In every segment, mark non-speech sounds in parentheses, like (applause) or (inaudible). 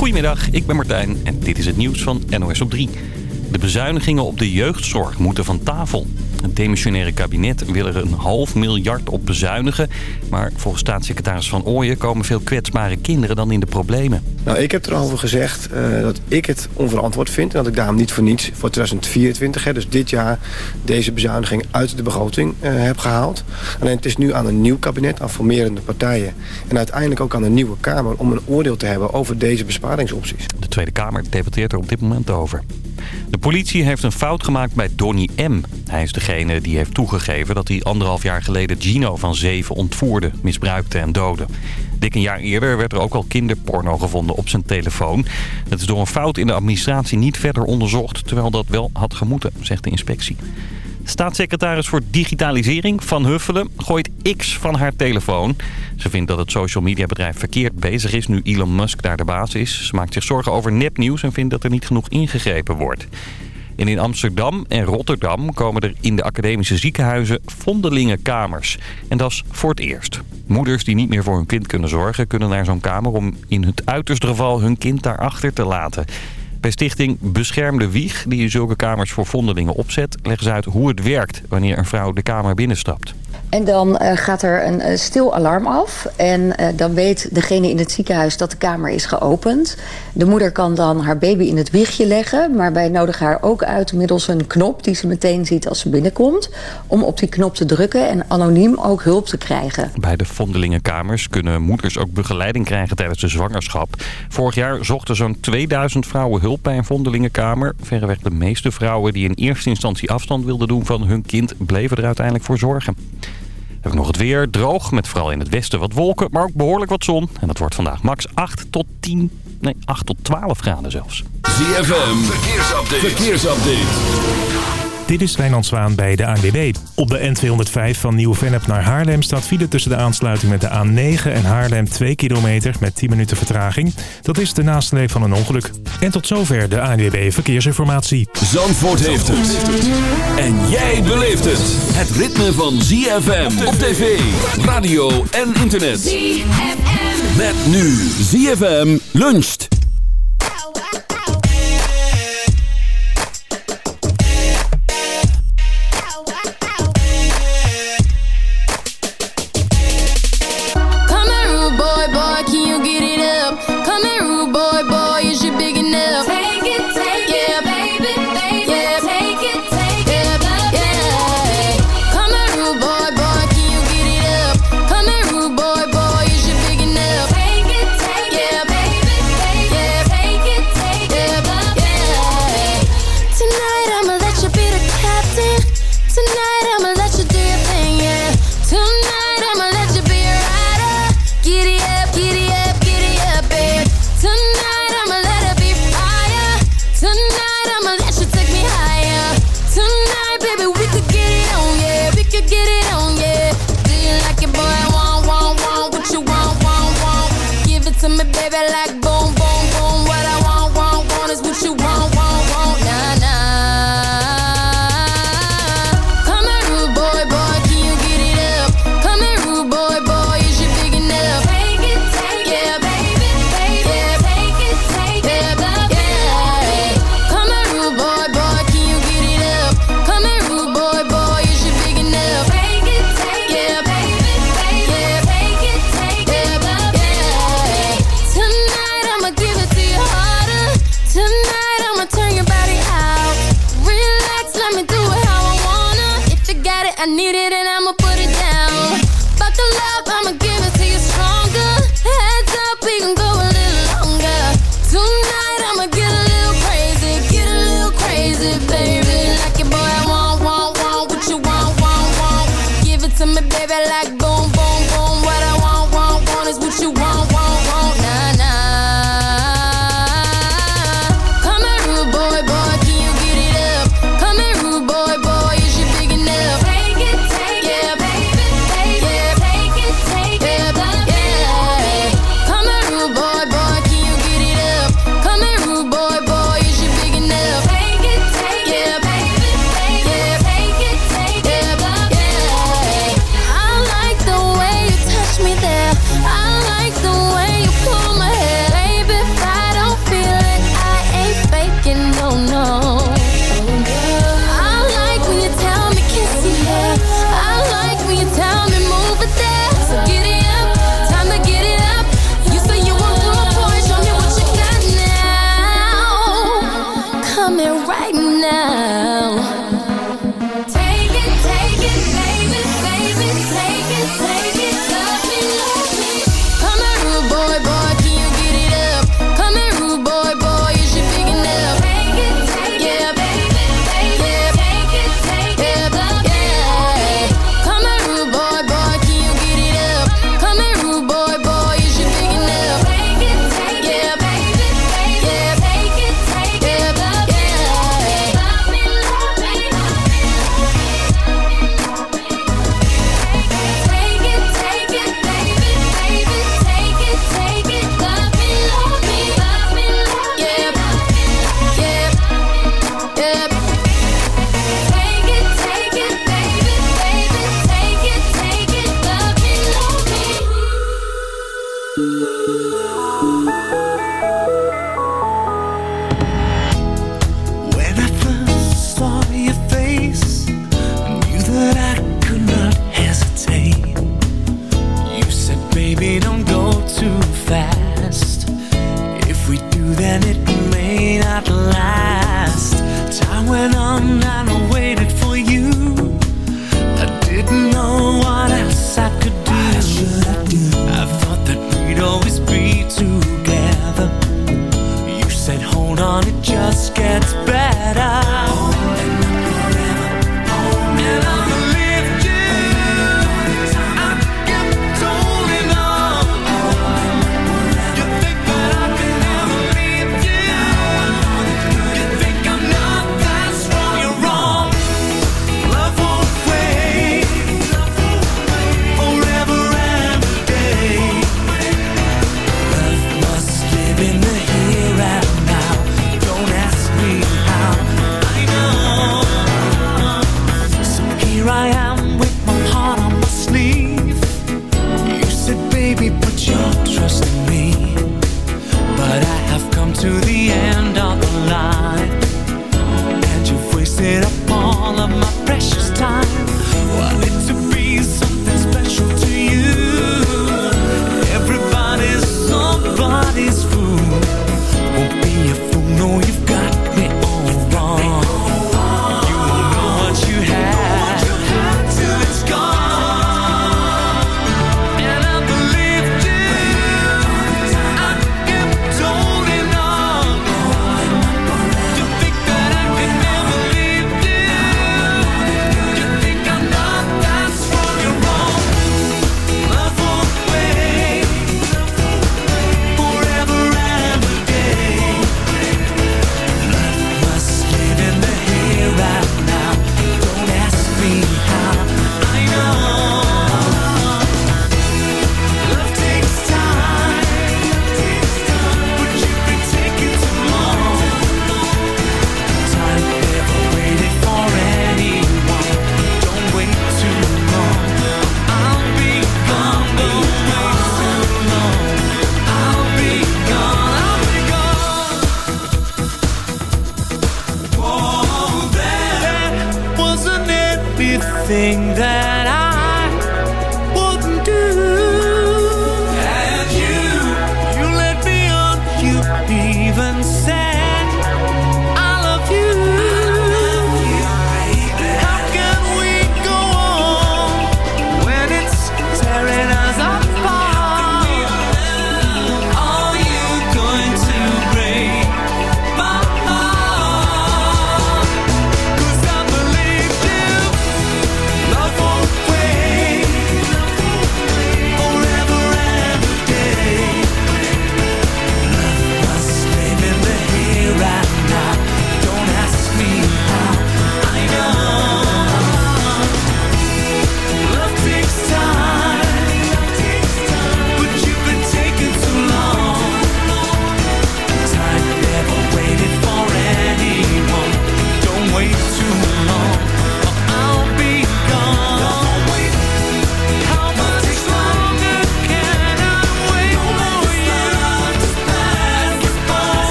Goedemiddag, ik ben Martijn en dit is het nieuws van NOS op 3. De bezuinigingen op de jeugdzorg moeten van tafel. Het demissionaire kabinet wil er een half miljard op bezuinigen. Maar volgens staatssecretaris Van Ooyen komen veel kwetsbare kinderen dan in de problemen. Nou, ik heb erover gezegd uh, dat ik het onverantwoord vind. En dat ik daarom niet voor niets voor 2024, hè, dus dit jaar, deze bezuiniging uit de begroting uh, heb gehaald. Alleen het is nu aan een nieuw kabinet, aan formerende partijen. En uiteindelijk ook aan een nieuwe Kamer om een oordeel te hebben over deze besparingsopties. De Tweede Kamer debatteert er op dit moment over. De politie heeft een fout gemaakt bij Donny M. Hij is degene die heeft toegegeven dat hij anderhalf jaar geleden Gino van zeven ontvoerde, misbruikte en doodde. Dik een jaar eerder werd er ook al kinderporno gevonden op zijn telefoon. Dat is door een fout in de administratie niet verder onderzocht, terwijl dat wel had gemoeten, zegt de inspectie. Staatssecretaris voor Digitalisering Van Huffelen gooit X van haar telefoon. Ze vindt dat het social media bedrijf verkeerd bezig is nu Elon Musk daar de baas is. Ze maakt zich zorgen over nepnieuws en vindt dat er niet genoeg ingegrepen wordt. En in Amsterdam en Rotterdam komen er in de academische ziekenhuizen vondelingenkamers. En dat is voor het eerst. Moeders die niet meer voor hun kind kunnen zorgen... kunnen naar zo'n kamer om in het uiterste geval hun kind daarachter te laten. Bij stichting Beschermde Wieg, die zulke kamers voor vondelingen opzet... leggen ze uit hoe het werkt wanneer een vrouw de kamer binnenstapt. En dan uh, gaat er een uh, stil alarm af. En uh, dan weet degene in het ziekenhuis dat de kamer is geopend. De moeder kan dan haar baby in het wiegje leggen. Maar wij nodigen haar ook uit middels een knop die ze meteen ziet als ze binnenkomt. Om op die knop te drukken en anoniem ook hulp te krijgen. Bij de vondelingenkamers kunnen moeders ook begeleiding krijgen tijdens de zwangerschap. Vorig jaar zochten zo'n 2000 vrouwen hulp bij een vondelingenkamer. Verreweg de meeste vrouwen die in eerste instantie afstand wilden doen van hun kind... bleven er uiteindelijk voor zorgen. Heb ik nog het weer. Droog, met vooral in het westen wat wolken, maar ook behoorlijk wat zon. En dat wordt vandaag max 8 tot 10, nee 8 tot 12 graden zelfs. ZFM, verkeersupdate. verkeersupdate. Dit is Wijnand Zwaan bij de ANWB. Op de N205 van Nieuw-Vennep naar Haarlem staat file tussen de aansluiting met de A9 en Haarlem 2 kilometer met 10 minuten vertraging. Dat is de nasleep van een ongeluk. En tot zover de ANWB Verkeersinformatie. Zandvoort heeft het. En jij beleeft het. Het ritme van ZFM op tv, radio en internet. ZFM. Met nu ZFM luncht. to the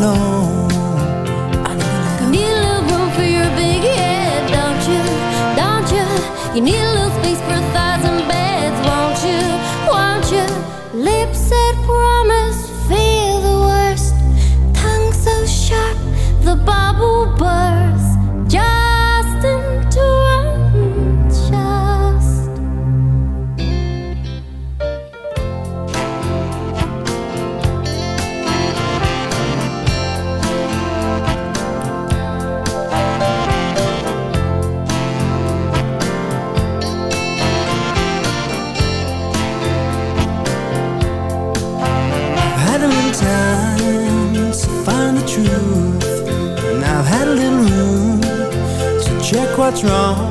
You? Need what's wrong.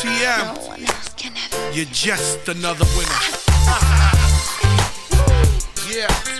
TM, no one else can ever. you're just another winner. (laughs) yeah.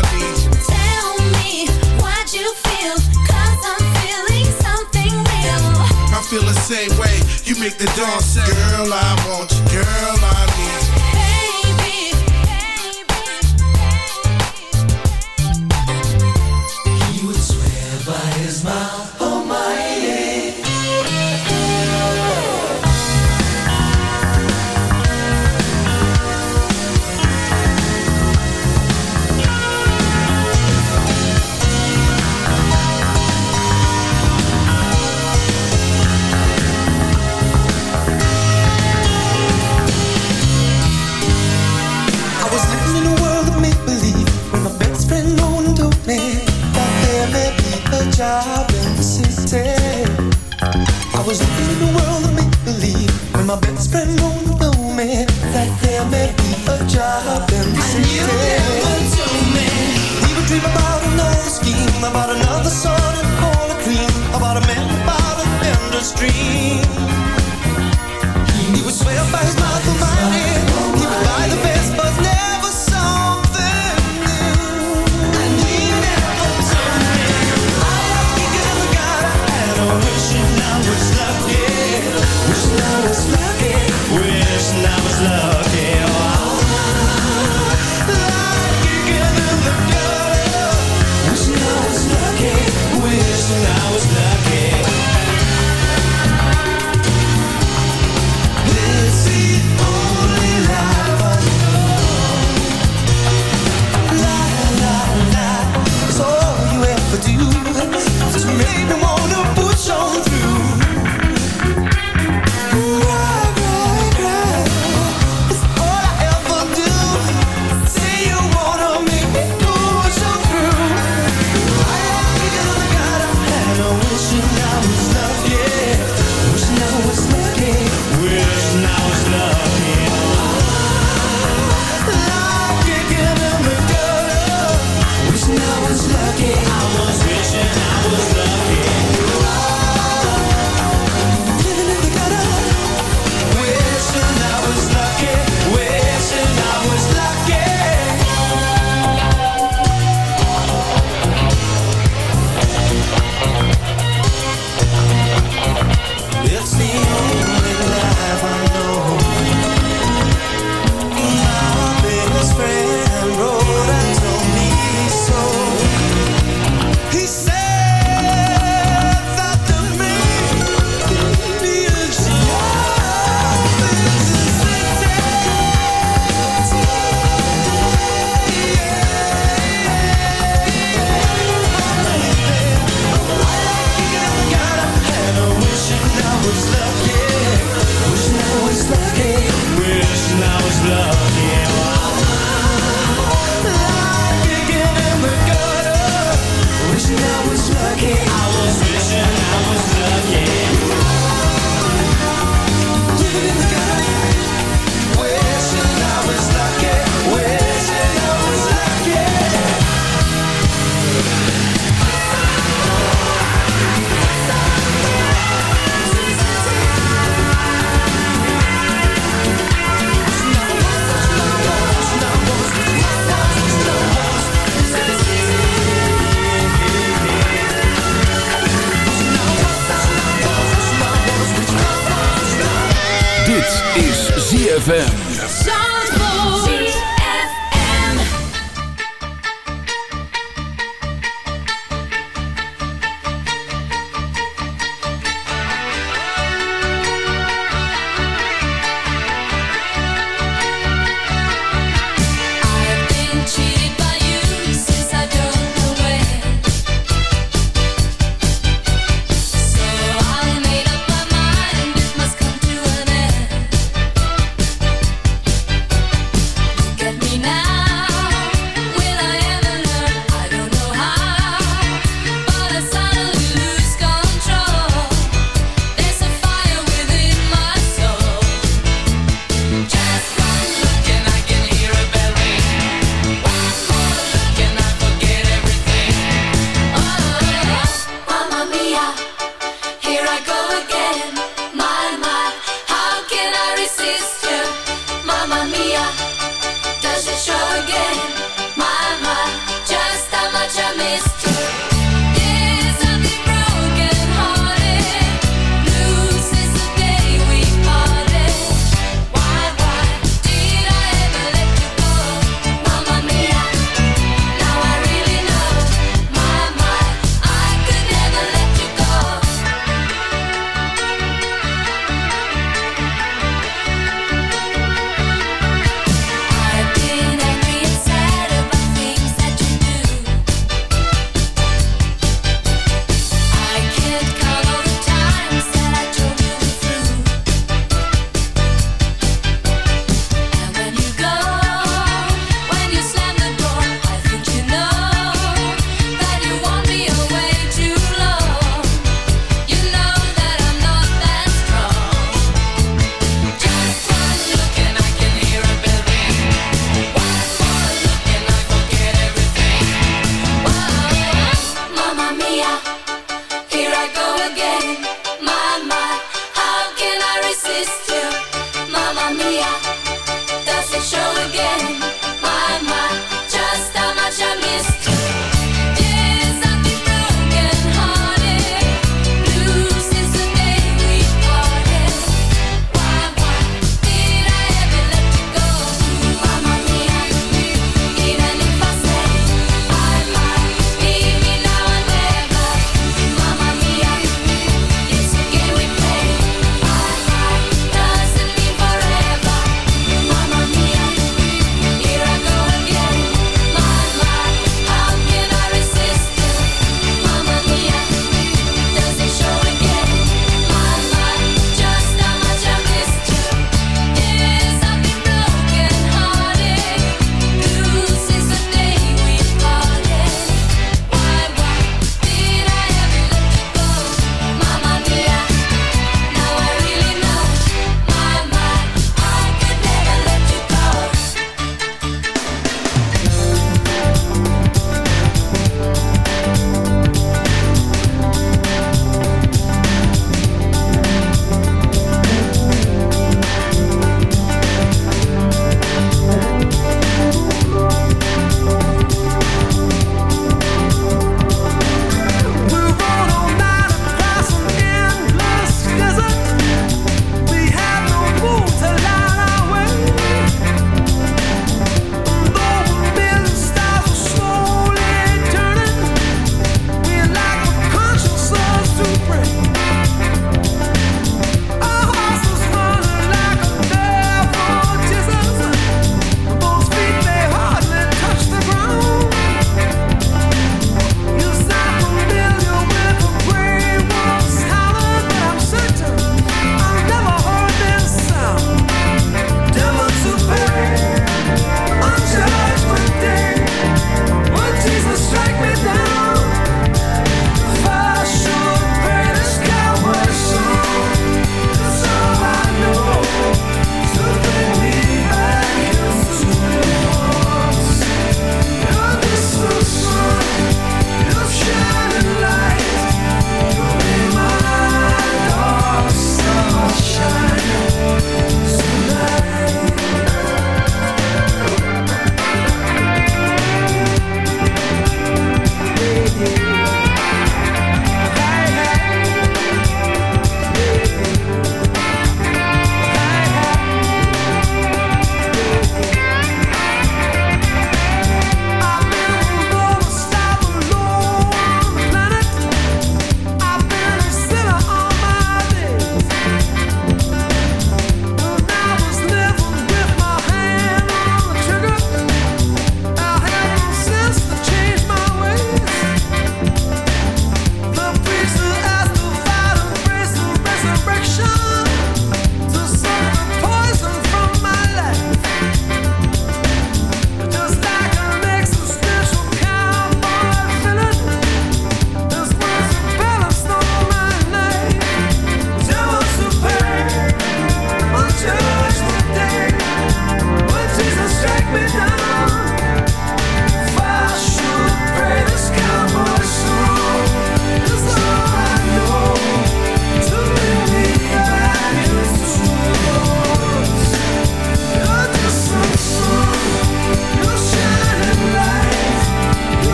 feel the same way. You make the dawn say, Girl, I want you. Girl, I was living in a world of make believe when my best friend and told me that there may be a job in the city. We would dream about another scheme, about another sun and all a cream, about a man about a vendor's dream.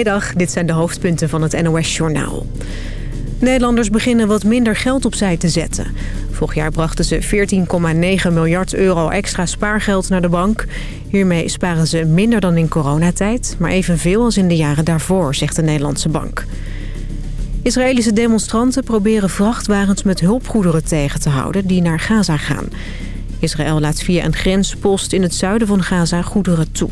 Goedemiddag, dit zijn de hoofdpunten van het NOS-journaal. Nederlanders beginnen wat minder geld opzij te zetten. Vorig jaar brachten ze 14,9 miljard euro extra spaargeld naar de bank. Hiermee sparen ze minder dan in coronatijd, maar evenveel als in de jaren daarvoor, zegt de Nederlandse bank. Israëlische demonstranten proberen vrachtwagens met hulpgoederen tegen te houden die naar Gaza gaan. Israël laat via een grenspost in het zuiden van Gaza goederen toe.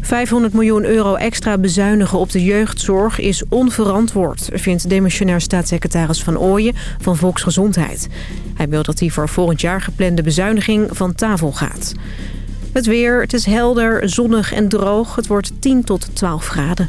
500 miljoen euro extra bezuinigen op de jeugdzorg is onverantwoord... vindt demissionair staatssecretaris Van Ooyen van Volksgezondheid. Hij wil dat die voor volgend jaar geplande bezuiniging van tafel gaat. Het weer, het is helder, zonnig en droog. Het wordt 10 tot 12 graden.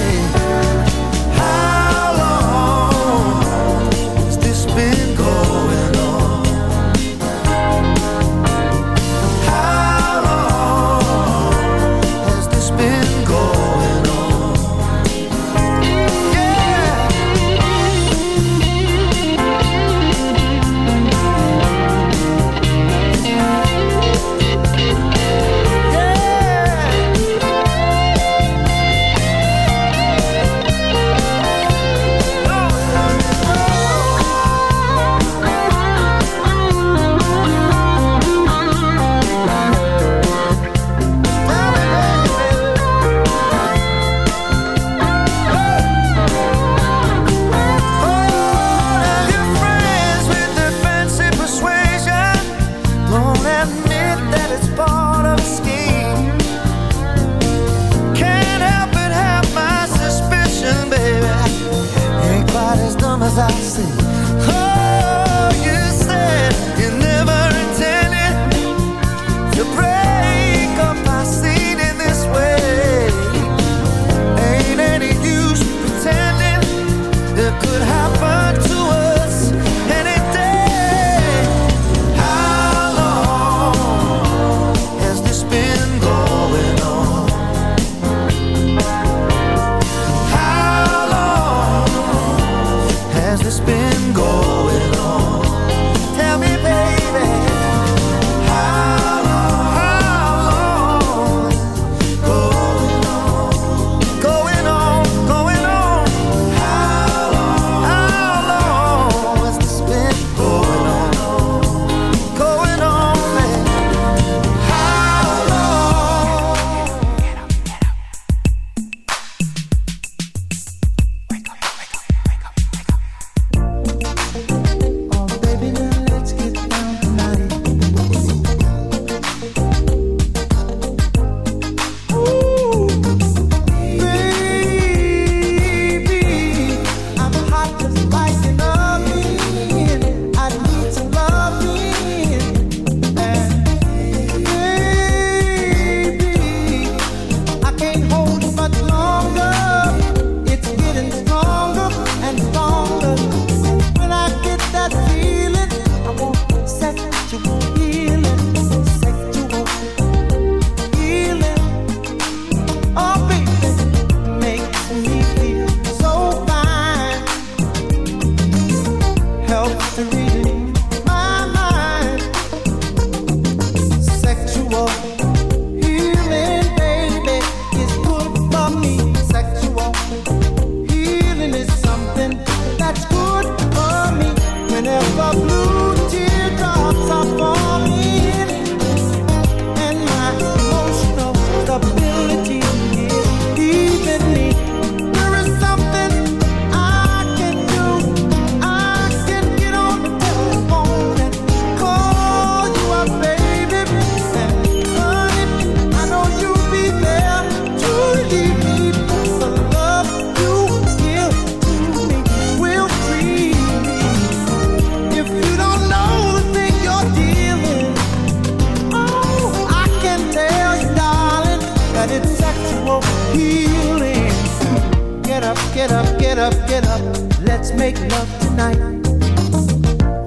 Get up, get up, let's make love tonight.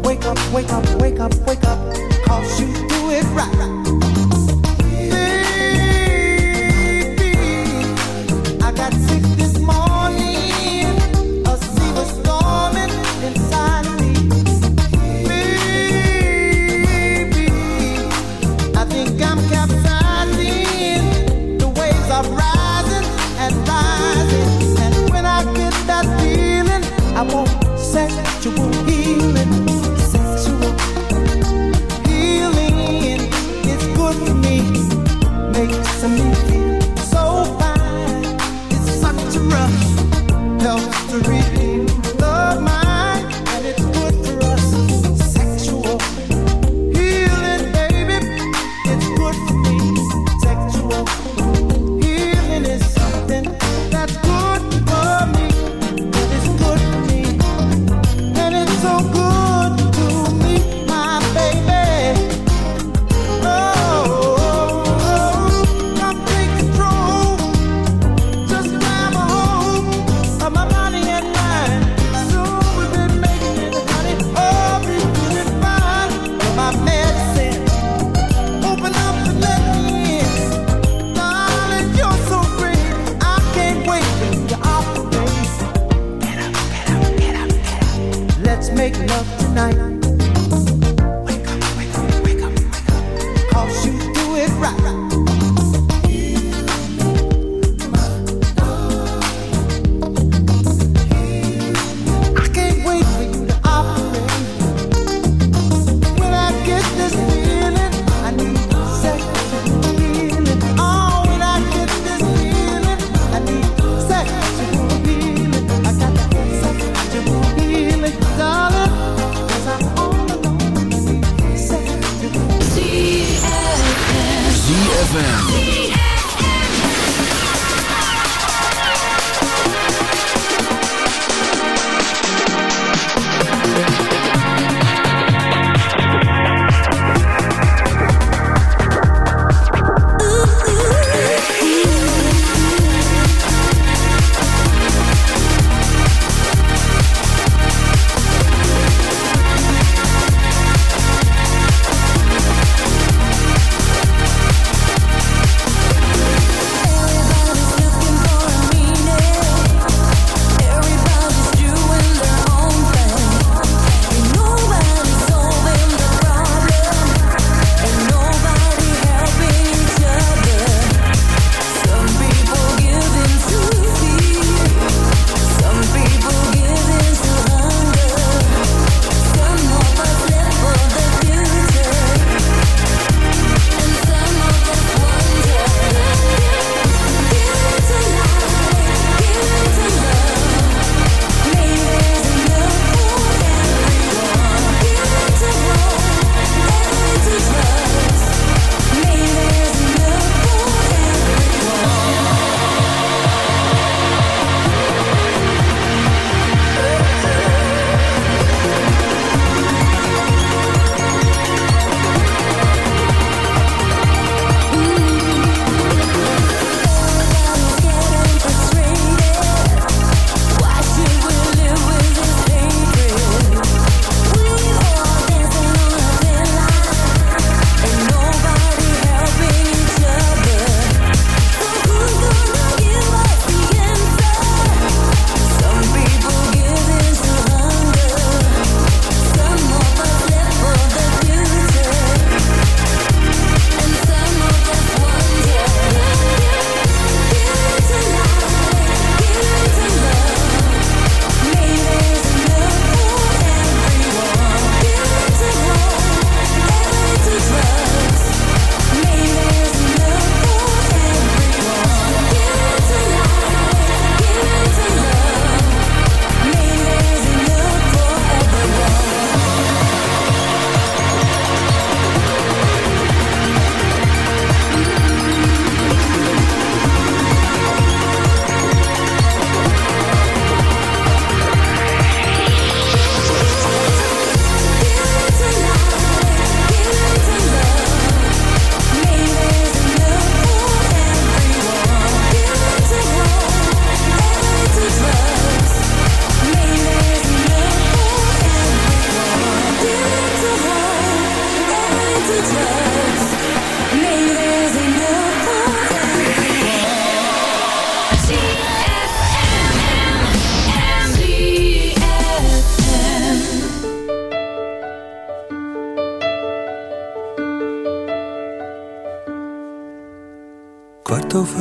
Wake up, wake up, wake up, wake up, cause you do it right. us.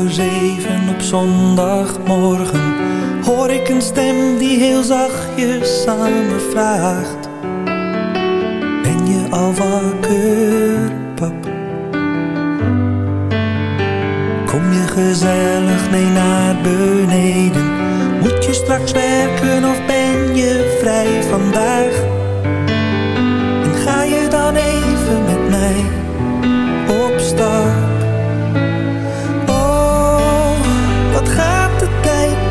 Over zeven op zondagmorgen hoor ik een stem die heel zachtjes aan me vraagt. Ben je al wakker, pap? Kom je gezellig mee naar beneden? Moet je straks werken of ben je vrij vandaag? En ga je dan even met mij op?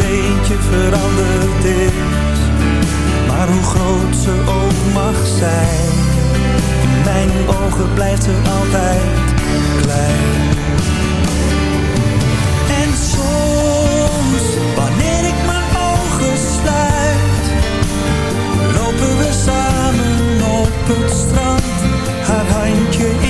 Beetje veranderd is. Maar hoe groot ze ook mag zijn, in mijn ogen blijft ze altijd klein. En soms, wanneer ik mijn ogen sluit, lopen we samen op het strand, haar handje in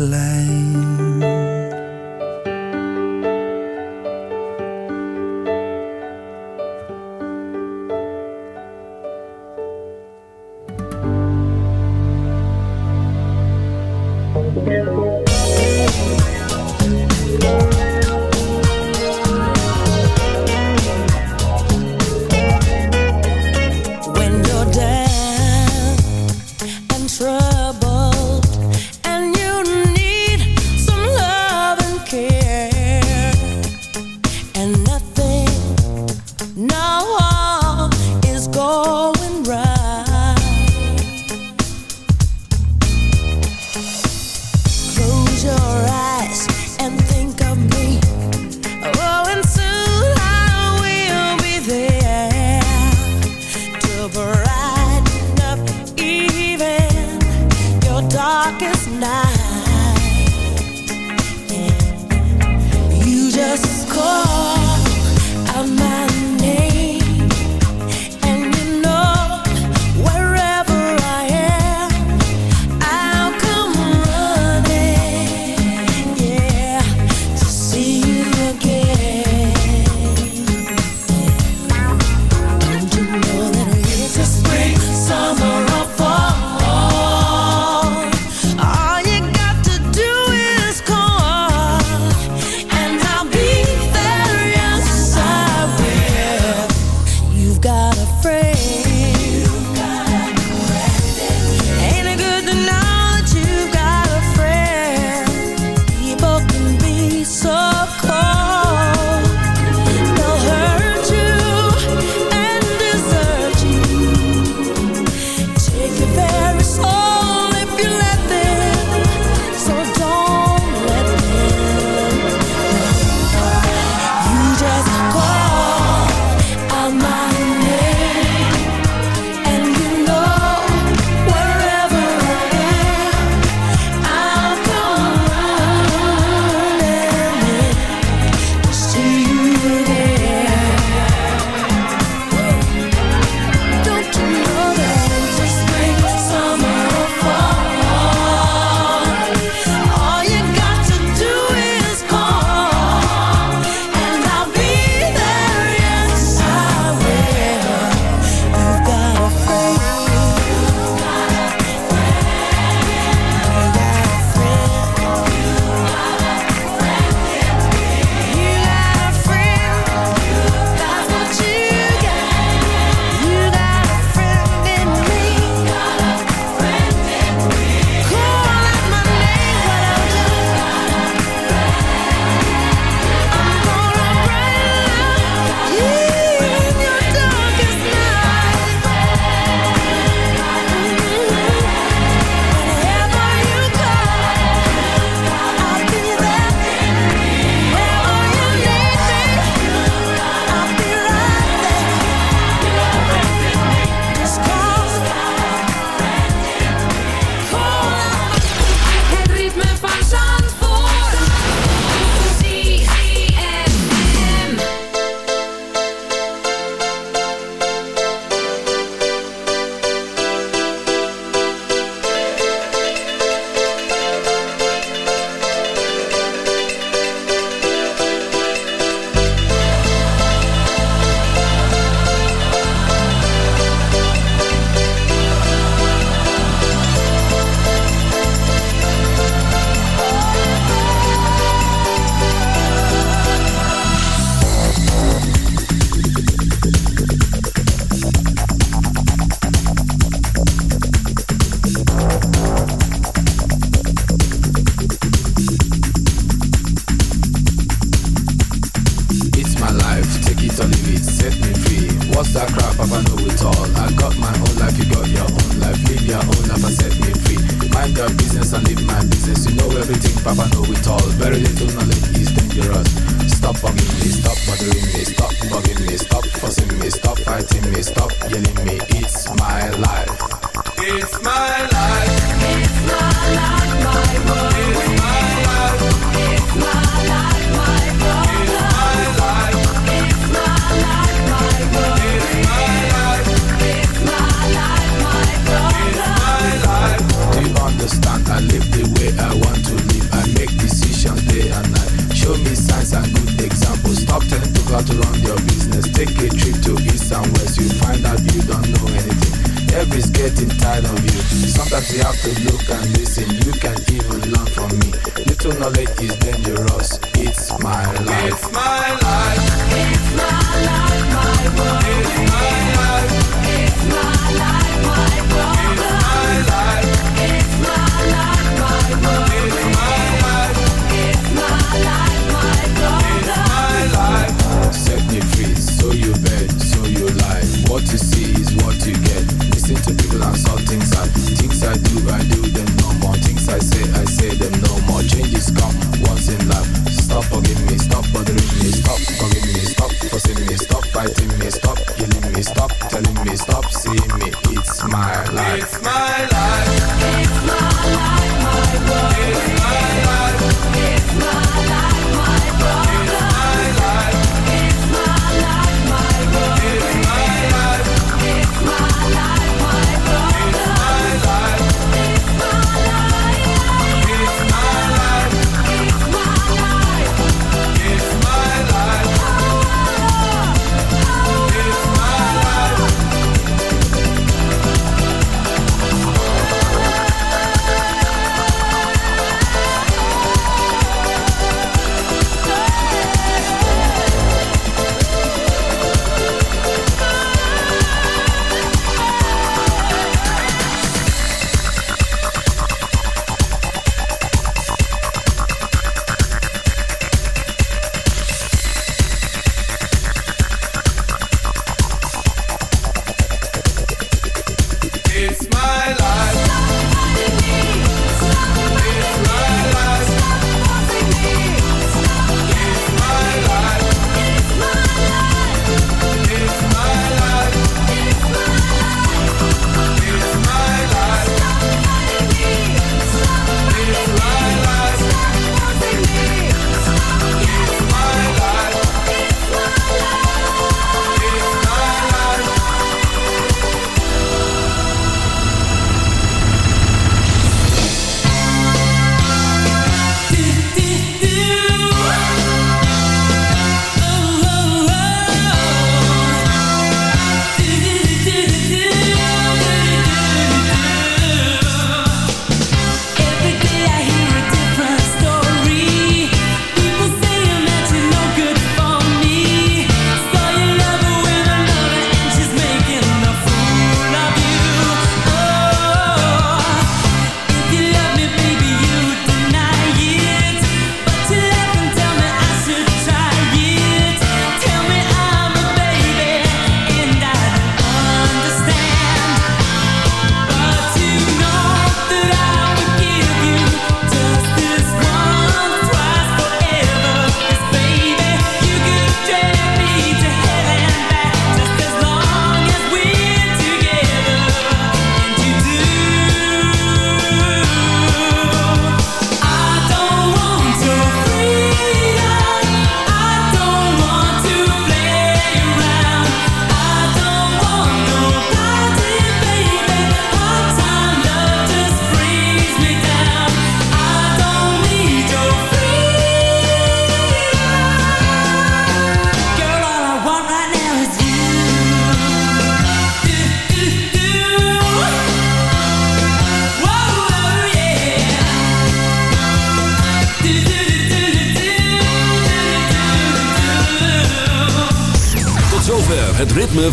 klein.